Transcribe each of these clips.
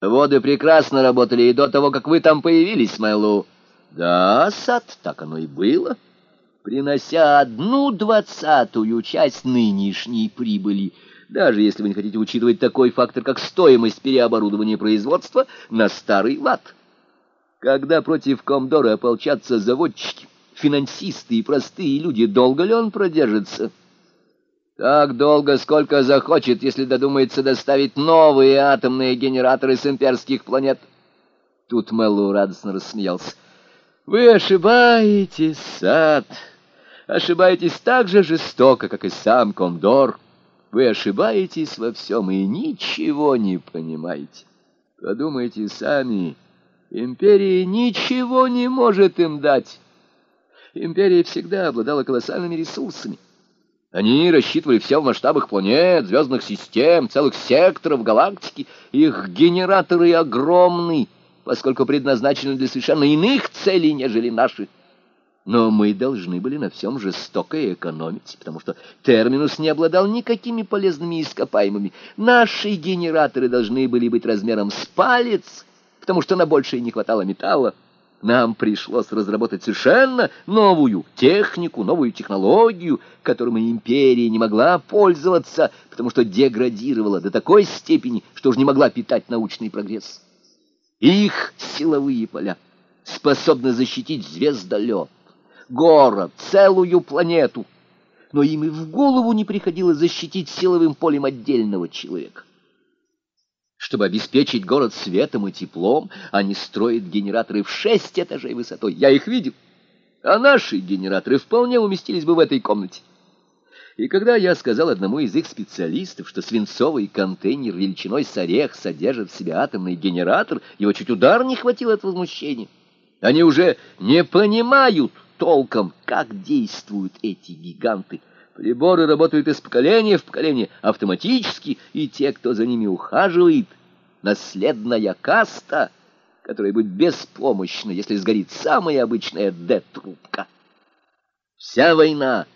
Воды прекрасно работали и до того, как вы там появились, Мэллоу. Да, сад, так оно и было. Принося одну двадцатую часть нынешней прибыли, даже если вы не хотите учитывать такой фактор, как стоимость переоборудования производства на старый лад. Когда против Комдора ополчатся заводчики, финансисты и простые люди, долго ли он продержится? Так долго, сколько захочет, если додумается доставить новые атомные генераторы с имперских планет. Тут Мэллоу радостно рассмеялся. Вы ошибаетесь, сад. Ошибаетесь так же жестоко, как и сам Кондор. Вы ошибаетесь во всем и ничего не понимаете. Подумайте сами. Империя ничего не может им дать. Империя всегда обладала колоссальными ресурсами. Они рассчитывали все в масштабах планет, звездных систем, целых секторов галактики. Их генераторы огромны, поскольку предназначены для совершенно иных целей, нежели наши. Но мы должны были на всем жестоко экономить, потому что терминус не обладал никакими полезными ископаемыми. Наши генераторы должны были быть размером с палец, потому что на большее не хватало металла. Нам пришлось разработать совершенно новую технику, новую технологию, которой империя не могла пользоваться, потому что деградировала до такой степени, что уже не могла питать научный прогресс. Их силовые поля способны защитить звездолет, город, целую планету, но им и в голову не приходило защитить силовым полем отдельного человека. Чтобы обеспечить город светом и теплом, они строят генераторы в шесть этажей высотой. Я их видел. А наши генераторы вполне уместились бы в этой комнате. И когда я сказал одному из их специалистов, что свинцовый контейнер величиной с орех содержит в себе атомный генератор, его чуть удар не хватило от возмущения. Они уже не понимают толком, как действуют эти гиганты. Приборы работают из поколения в поколение автоматически, и те, кто за ними ухаживает, наследная каста, которая будет беспомощна, если сгорит самая обычная Д-трубка. Вся война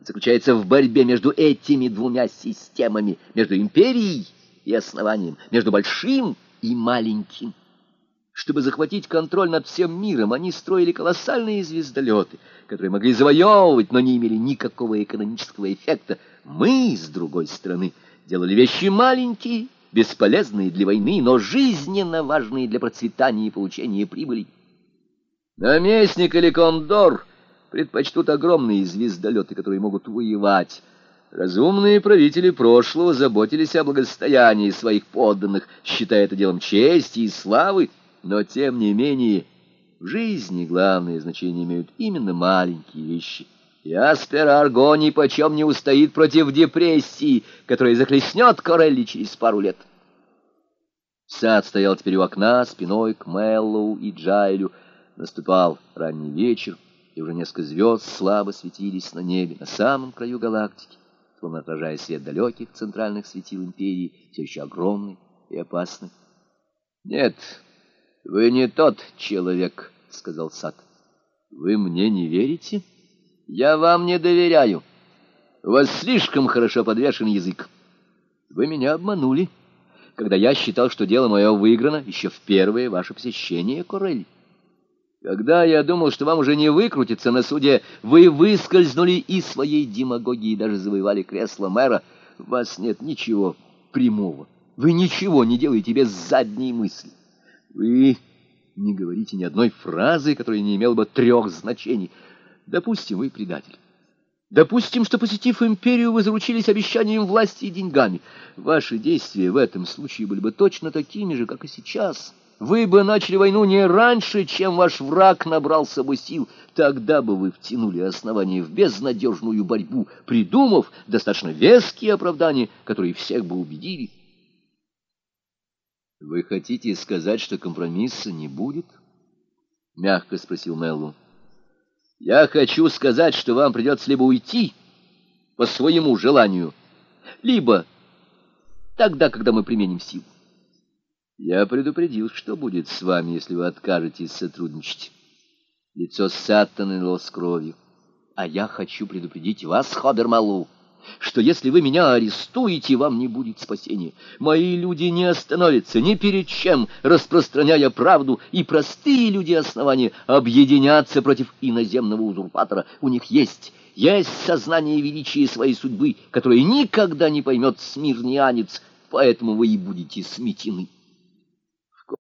заключается в борьбе между этими двумя системами, между империей и основанием, между большим и маленьким. Чтобы захватить контроль над всем миром, они строили колоссальные звездолеты, которые могли завоевывать, но не имели никакого экономического эффекта. Мы, с другой стороны, делали вещи маленькие, бесполезные для войны, но жизненно важные для процветания и получения прибыли. Наместник или кондор предпочтут огромные звездолеты, которые могут воевать. Разумные правители прошлого заботились о благосостоянии своих подданных, считая это делом чести и славы, но, тем не менее, в жизни главное значение имеют именно маленькие вещи. И Аспер Арго ни почем не устоит против депрессии, которая захлестнет Корелли через пару лет. Сад стоял теперь у окна, спиной к Меллоу и Джайлю. Наступал ранний вечер, и уже несколько звезд слабо светились на небе, на самом краю галактики, словно отражая свет далеких центральных светил Империи, все еще огромный и опасный. Нет, «Вы не тот человек», — сказал Сад. «Вы мне не верите? Я вам не доверяю. У вас слишком хорошо подвешен язык. Вы меня обманули, когда я считал, что дело мое выиграно еще в первое ваше посещение Корель. Когда я думал, что вам уже не выкрутиться на суде, вы выскользнули из своей демагогии и даже завоевали кресло мэра. У вас нет ничего прямого. Вы ничего не делаете без задней мысли. Вы не говорите ни одной фразы, которая не имела бы трех значений. Допустим, вы предатель. Допустим, что, посетив империю, вы заручились обещанием власти и деньгами. Ваши действия в этом случае были бы точно такими же, как и сейчас. Вы бы начали войну не раньше, чем ваш враг набрался бы сил. Тогда бы вы втянули основание в безнадежную борьбу, придумав достаточно веские оправдания, которые всех бы убедили. — Вы хотите сказать, что компромисса не будет? — мягко спросил Меллу. — Я хочу сказать, что вам придется либо уйти по своему желанию, либо тогда, когда мы применим силу. Я предупредил, что будет с вами, если вы откажетесь сотрудничать. Лицо Саттона налилось кровью. А я хочу предупредить вас, Хобермалу, что если вы меня арестуете, вам не будет спасения. Мои люди не остановятся ни перед чем, распространяя правду, и простые люди основания объединятся против иноземного узурпатора. У них есть, есть сознание величия своей судьбы, которое никогда не поймет смирнианец, поэтому вы и будете сметены.